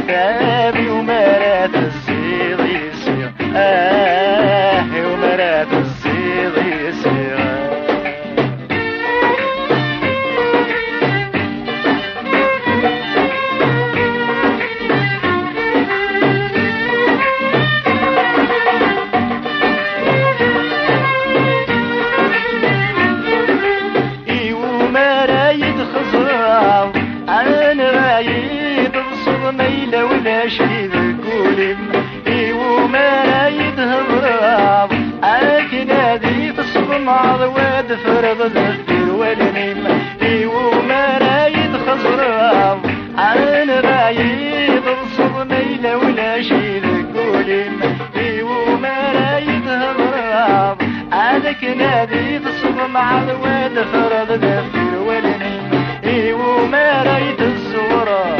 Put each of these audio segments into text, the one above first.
صوابي ومن كثر العتاب ومرات شي ذكولي إيوه ما رايد هضرام أكن هذي تصب مع ذواد فرض الذكر والنيم. إيوه ما رايد خزرام أنا رايد بصر ميلة ولا شي ذكولي إيوه ما رايد هضرام هذاك نادي تصب مع الواد فرض دفتر والنيم. إيوه ما رايت الزورة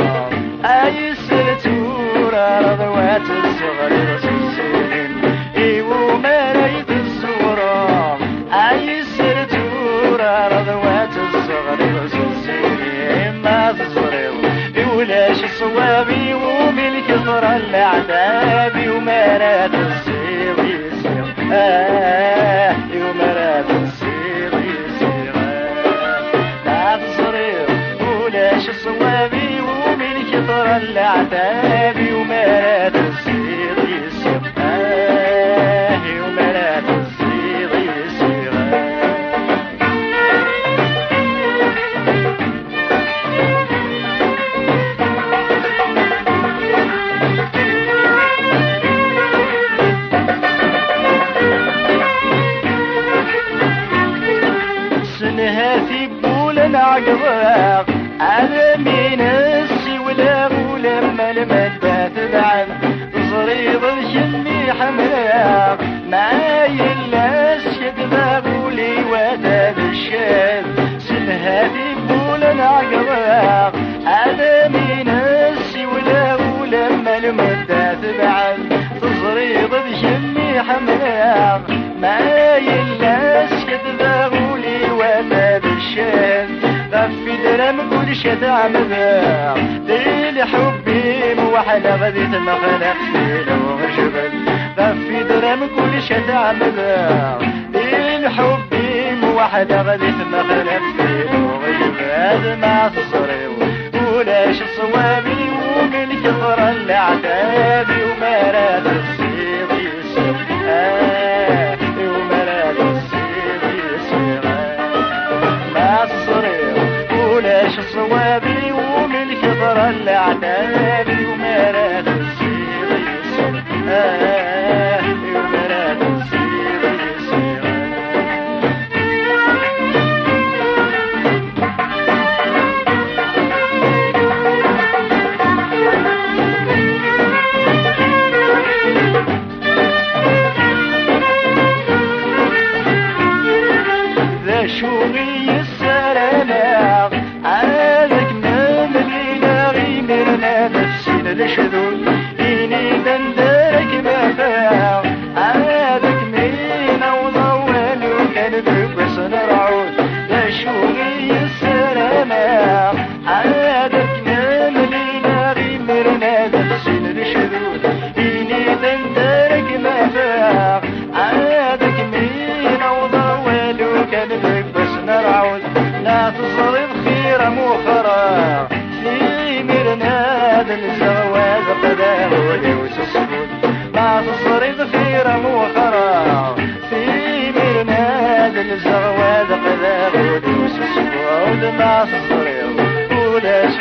رضوات الصغر رسوسين أيوه ما رايت الزورة اي سلتورة رضوات الصغر رسوسين ما تصرف ولاش صوابي ومن كثر الاعداب وما راد آه وما صوابي ومن كثر سنها في بولا عقباق على مين السي ولا ولما المدة تدعم تصريض الشمي حمراق ما يلا الشد باغولي وتاب الشاب سنها في بولا عقباق على مين السي ولا ولما المدة تدعم تصريض بشمي حمراق ما يلا غفي درم كل شي تعمل ديل حبي موحلة غدي تمخلق ليلة وغشبل غفي درم كل شي تعمل ديل حبي موحلة غدي تمخلق ليلة وغشبل ما تصري ولاش صوابي ومن كثر العتاب وما راد كثر لشذول إني دندرك ما فاع عادك مينا وضوال وكان ببس نرعود ذا شوقي السلامة عادك مملينا غيمرنا نفسنا لشذول إني دندرك ما فاع عادك مينا وضوال وكان بس نرعود لا تصرف خيرا مخرا في مرناد الزواج thousand live. Oh, there's